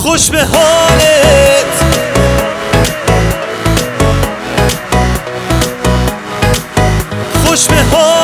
خوش به حالت. خوش به حالت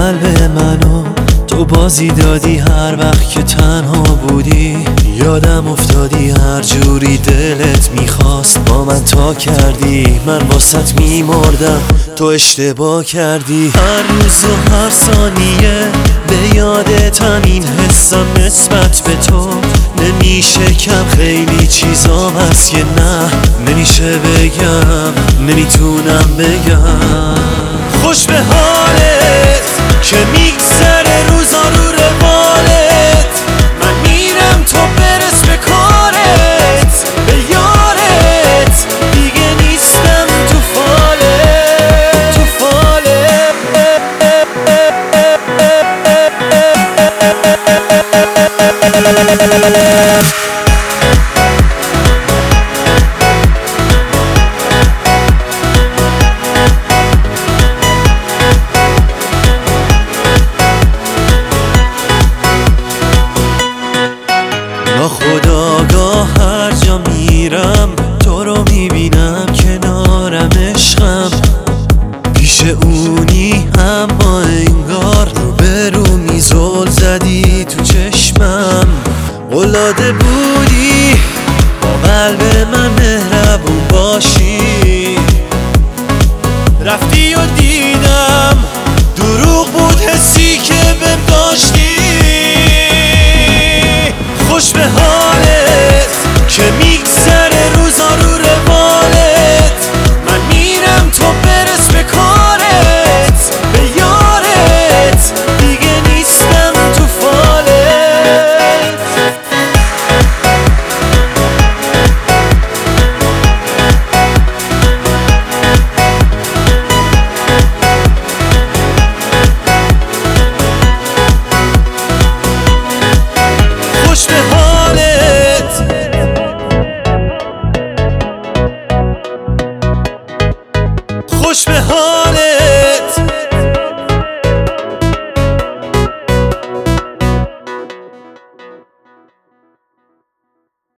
قلب منو تو بازی دادی هر وقت که تنها بودی. یادم افتادی هر جوری دلت می‌خواست. با من تا کردی من واسط میمردم. تو اشتباه کردی. هر روز و هر ثانیه به یادتم این حسم نسبت به تو. نمیشه کم خیلی چیزام هست که نه. نمیشه بگم نمی‌تونم بگم. خوش به حالت. که میگذره روزا رو روالت. من میرم تو برس به کارت به یارت. دیگه نیستم تو فالت تو فالت ناخداگاه هر جا میرم تو رو می‌بینم کنارم عشقم. پیش اونی اما انگار رو به رو زدی تو چشمم. قلاده بودی با قلب من مهربون باشی. رفتی و دیدم دروغ بود حسی که خوش به حاله